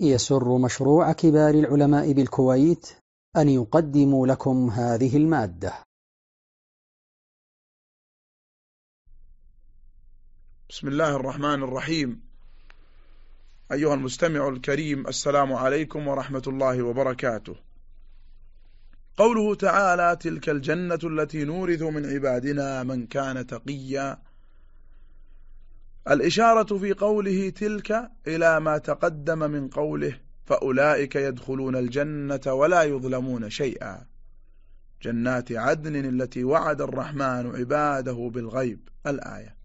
يسر مشروع كبار العلماء بالكويت أن يقدم لكم هذه المادة. بسم الله الرحمن الرحيم. أيها المستمع الكريم السلام عليكم ورحمة الله وبركاته. قوله تعالى تلك الجنة التي نورث من عبادنا من كان تقيا الإشارة في قوله تلك إلى ما تقدم من قوله فأولئك يدخلون الجنة ولا يظلمون شيئا. جنات عدن التي وعد الرحمن عباده بالغيب. الآية.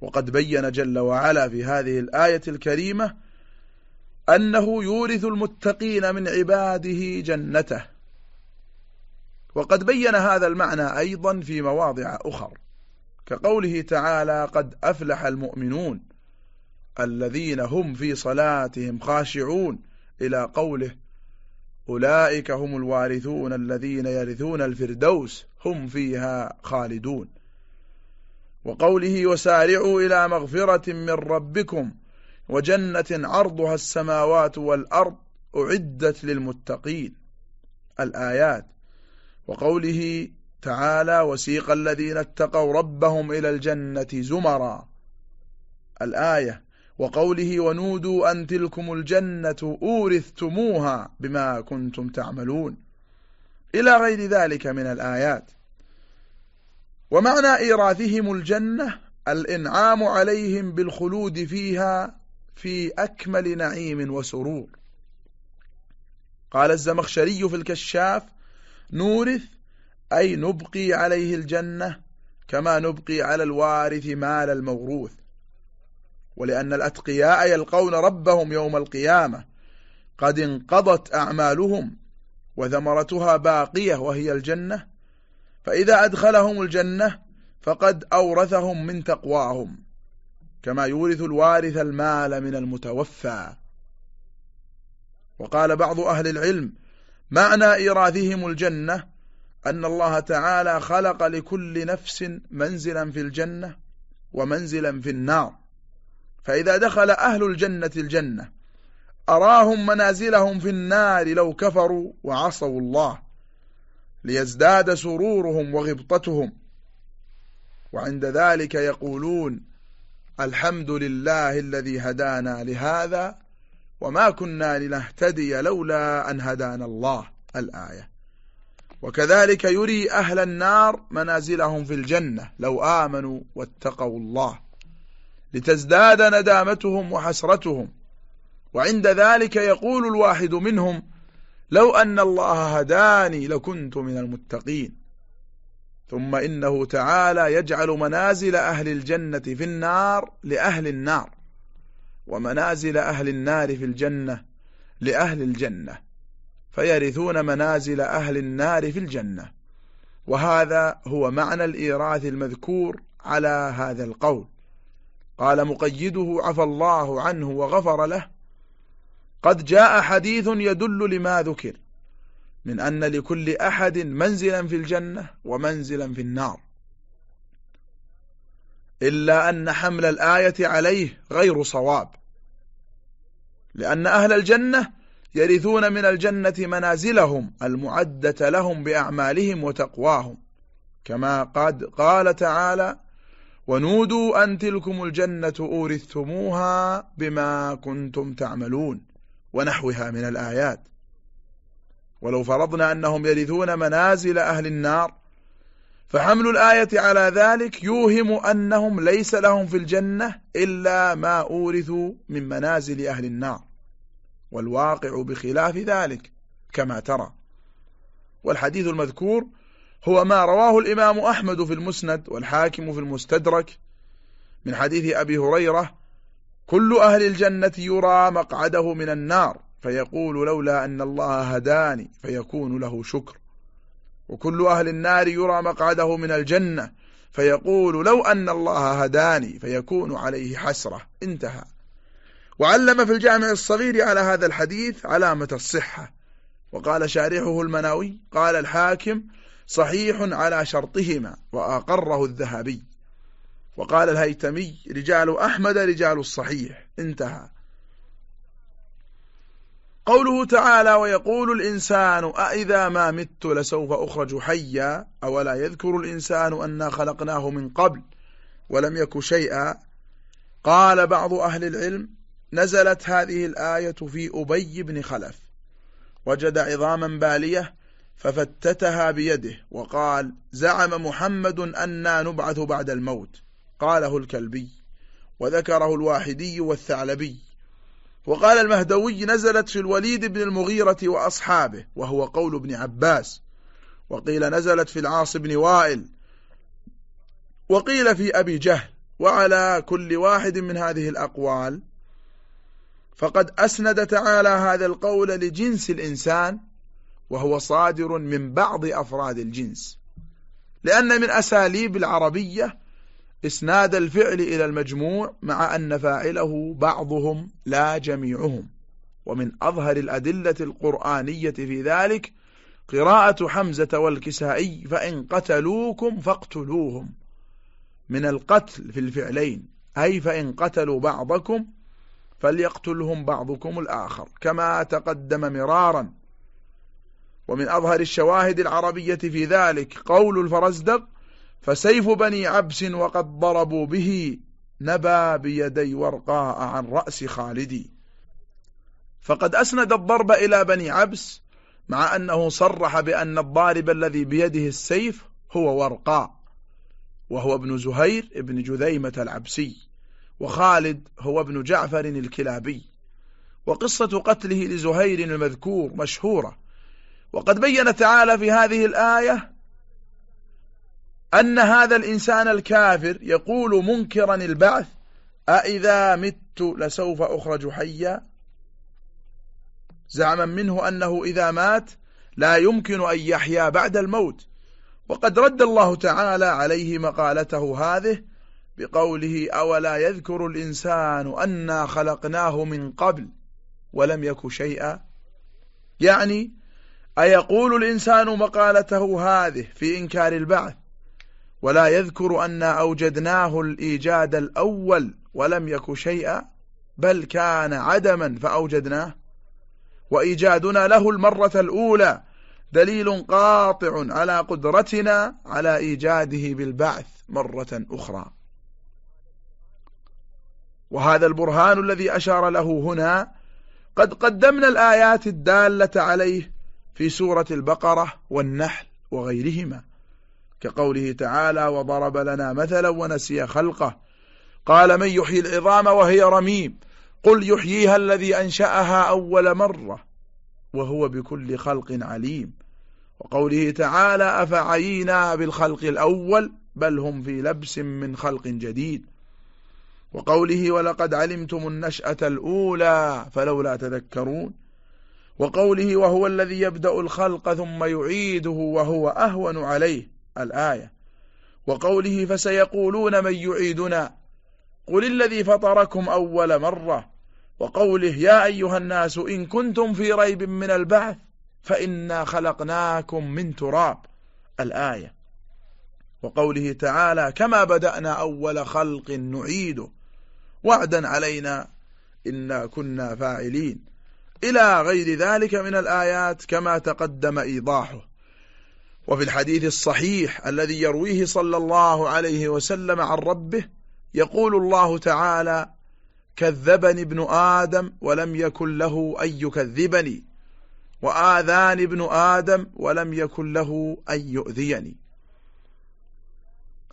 وقد بين جل وعلا في هذه الآية الكريمة أنه يورث المتقين من عباده جنته. وقد بين هذا المعنى أيضا في مواضع أخر. كقوله تعالى قد أفلح المؤمنون الذين هم في صلاتهم خاشعون إلى قوله أولئك هم الوارثون الذين يرثون الفردوس هم فيها خالدون وقوله وسارعوا إلى مغفرة من ربكم وجنة عرضها السماوات والأرض أعدت للمتقين الآيات وقوله تعالى وسيق الذين اتقوا ربهم إلى الجنة زمرا. الآية وقوله ونودوا أن تلكم الجنة أورثتموها بما كنتم تعملون. إلى غير ذلك من الآيات. ومعنى إيراثهم الجنة الإنعام عليهم بالخلود فيها في أكمل نعيم وسرور. قال الزمخشري في الكشاف نورث أي نبقي عليه الجنة كما نبقي على الوارث مال الموروث. ولأن الأتقياء يلقون ربهم يوم القيامة. قد انقضت أعمالهم وثمرتها باقية وهي الجنة. فإذا أدخلهم الجنة فقد أورثهم من تقواهم كما يورث الوارث المال من المتوفى. وقال بعض أهل العلم معنى إيراثهم الجنة أن الله تعالى خلق لكل نفس منزلا في الجنة ومنزلا في النار. فإذا دخل أهل الجنة الجنة أراهم منازلهم في النار لو كفروا وعصوا الله ليزداد سرورهم وغبطتهم. وعند ذلك يقولون الحمد لله الذي هدانا لهذا وما كنا لنهتدي لولا أن هدانا الله. الآية. وكذلك يري أهل النار منازلهم في الجنة لو آمنوا واتقوا الله. لتزداد ندامتهم وحسرتهم. وعند ذلك يقول الواحد منهم لو أن الله هداني لكنت من المتقين. ثم إنه تعالى يجعل منازل أهل الجنة في النار لأهل النار ومنازل أهل النار في الجنة لأهل الجنة. فيرثون منازل أهل النار في الجنة. وهذا هو معنى الإيراث المذكور على هذا القول. قال مقيده عفى الله عنه وغفر له قد جاء حديث يدل لما ذكر من أن لكل أحد منزلا في الجنة ومنزلا في النار. إلا أن حمل الآية عليه غير صواب لأن أهل الجنة يرثون من الجنة منازلهم المعدة لهم بأعمالهم وتقواهم. كما قد قال تعالى ونودوا أن تلكم الجنة أورثتموها بما كنتم تعملون ونحوها من الآيات. ولو فرضنا أنهم يرثون منازل أهل النار فحمل الآية على ذلك يوهم أنهم ليس لهم في الجنة إلا ما أورثوا من منازل أهل النار. والواقع بخلاف ذلك كما ترى. والحديث المذكور هو ما رواه الإمام أحمد في المسند والحاكم في المستدرك من حديث أبي هريرة كل أهل الجنة يرى مقعده من النار فيقول لولا أن الله هداني فيكون له شكر. وكل أهل النار يرى مقعده من الجنة فيقول لو أن الله هداني فيكون عليه حسرة. انتهى. وعلم في الجامع الصغير على هذا الحديث علامة الصحة. وقال شارحه المناوي قال الحاكم صحيح على شرطهما وأقره الذهبي. وقال الهيتمي رجال أحمد رجال الصحيح. انتهى. قوله تعالى ويقول الإنسان أإذا ما مت لسوف أخرج حيا أولا يذكر الإنسان أنا خلقناه من قبل ولم يك شيئا. قال بعض أهل العلم نزلت هذه الآية في أبي بن خلف. وجد عظاما بالية ففتتها بيده وقال زعم محمد أنا نبعث بعد الموت. قاله الكلبي وذكره الواحدي والثعلبي. وقال المهدوي نزلت في الوليد بن المغيرة وأصحابه وهو قول ابن عباس. وقيل نزلت في العاص بن وائل. وقيل في أبي جهل. وعلى كل واحد من هذه الأقوال فقد أسند تعالى هذا القول لجنس الإنسان وهو صادر من بعض أفراد الجنس. لأن من أساليب العربية إسناد الفعل إلى المجموع مع أن فاعله بعضهم لا جميعهم ومن أظهر الأدلة القرآنية في ذلك قراءة حمزة والكسائي فإن قتلوكم فاقتلوهم من القتل في الفعلين أي فإن قتلوا بعضكم فليقتلهم بعضكم الآخر كما تقدم مرارا. ومن أظهر الشواهد العربية في ذلك قول الفرزدق فسيف بني عبس وقد ضربوا به نبى بيدي ورقاء عن رأس خالدي. فقد أسند الضرب إلى بني عبس مع أنه صرح بأن الضارب الذي بيده السيف هو ورقاء وهو ابن زهير ابن جذيمة العبسي. وخالد هو ابن جعفر الكلابي وقصة قتله لزهير المذكور مشهورة. وقد بين تعالى في هذه الآية أن هذا الإنسان الكافر يقول منكرا البعث أإذا مت لسوف أخرج حيا. زعما منه أنه إذا مات لا يمكن أن يحيا بعد الموت. وقد رد الله تعالى عليه مقالته هذه بقوله أولا يذكر الإنسان أنا خلقناه من قبل ولم يك شيئا؟ يعني أيقول الإنسان مقالته هذه في إنكار البعث ولا يذكر أن أوجدناه الإيجاد الأول ولم يك شيئا؟ بل كان عدما فأوجدناه وإيجادنا له المرة الأولى دليل قاطع على قدرتنا على إيجاده بالبعث مرة أخرى. وهذا البرهان الذي أشار له هنا قد قدمنا الآيات الدالة عليه في سورة البقرة والنحل وغيرهما. كقوله تعالى وضرب لنا مثلا ونسي خلقه قال من يحيي العظام وهي رميم قل يحييها الذي أنشأها أول مرة وهو بكل خلق عليم وقوله تعالى أفعينا بالخلق الأول بل هم في لبس من خلق جديد وقوله ولقد علمتم النشأة الأولى فلولا تذكرون. وقوله وهو الذي يبدأ الخلق ثم يعيده وهو أهون عليه الآية. وقوله فسيقولون من يعيدنا قل الذي فطركم أول مرة. وقوله يا أيها الناس إن كنتم في ريب من البعث فإنا خلقناكم من تراب الآية. وقوله تعالى كما بدأنا أول خلق نعيده. وعدا علينا إنا كنا فاعلين. إلى غير ذلك من الآيات كما تقدم إيضاحه. وفي الحديث الصحيح الذي يرويه صلى الله عليه وسلم عن ربه يقول الله تعالى كذبني ابن آدم ولم يكن له أن يكذبني وآذاني ابن آدم ولم يكن له أن يؤذيني.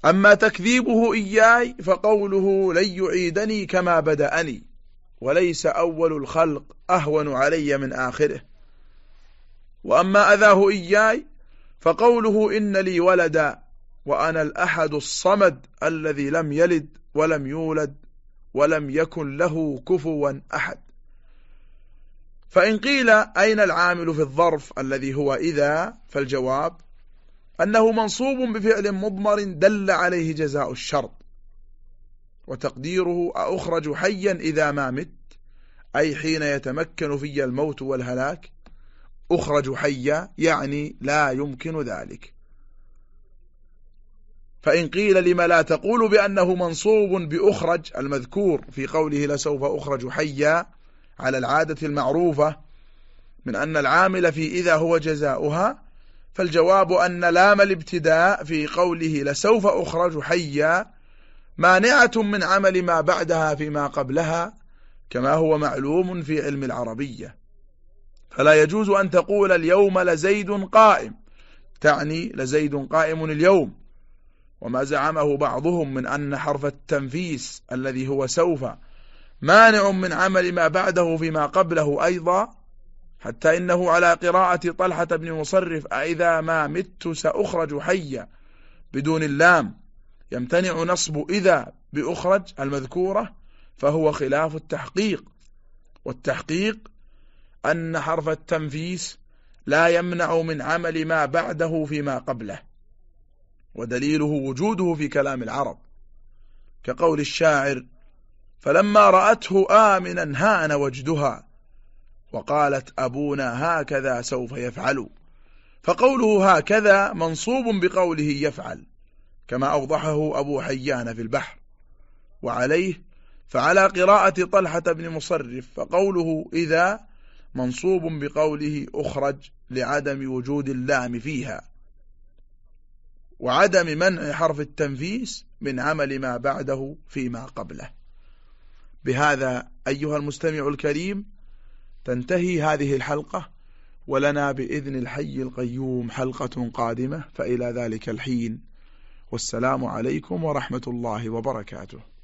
أما تكذيبه إياي فقوله لن يعيدني كما بدأني وليس أول الخلق أهون علي من آخره. وأما أذاه إياي فقوله إن لي ولدا وأنا الأحد الصمد الذي لم يلد ولم يولد ولم يكن له كفوا أحد. فإن قيل أين العامل في الظرف الذي هو إذا؟ فالجواب أنه منصوب بفعل مضمر دل عليه جزاء الشرط وتقديره أخرج حيا إذا ما مت أي حين يتمكن في الموت والهلاك أخرج حيا يعني لا يمكن ذلك. فإن قيل لما لا تقول بأنه منصوب بأخرج المذكور في قوله لسوف أخرج حيا على العادة المعروفة من أن العامل في إذا هو جزاؤها فالجواب أن لام الابتداء في قوله لسوف أخرج حيا مانعة من عمل ما بعدها فيما قبلها كما هو معلوم في علم العربية. فلا يجوز أن تقول اليوم لزيد قائم تعني لزيد قائم اليوم. وما زعمه بعضهم من أن حرف التنفيس الذي هو سوف مانع من عمل ما بعده فيما قبله أيضا حتى إنه على قراءة طلحة بن مصرف أئذا ما مت سأخرج حيا بدون اللام. يمتنع نصب إذا بأخرج المذكورة فهو خلاف التحقيق. والتحقيق أن حرف التنفيس لا يمنع من عمل ما بعده فيما قبله ودليله وجوده في كلام العرب. كقول الشاعر فلما رأته آمنا هان وجدها وقالت أبونا هكذا سوف يفعل. فقوله هكذا منصوب بقوله يفعل كما أوضحه أبو حيان في البحر. وعليه فعلى قراءة طلحة بن مصرف فقوله إذا منصوب بقوله أخرج لعدم وجود اللام فيها. وعدم منع حرف التنفيس من عمل ما بعده فيما قبله. بهذا أيها المستمع الكريم تنتهي هذه الحلقة ولنا بإذن الحي القيوم حلقة قادمة فإلى ذلك الحين. والسلام عليكم ورحمة الله وبركاته.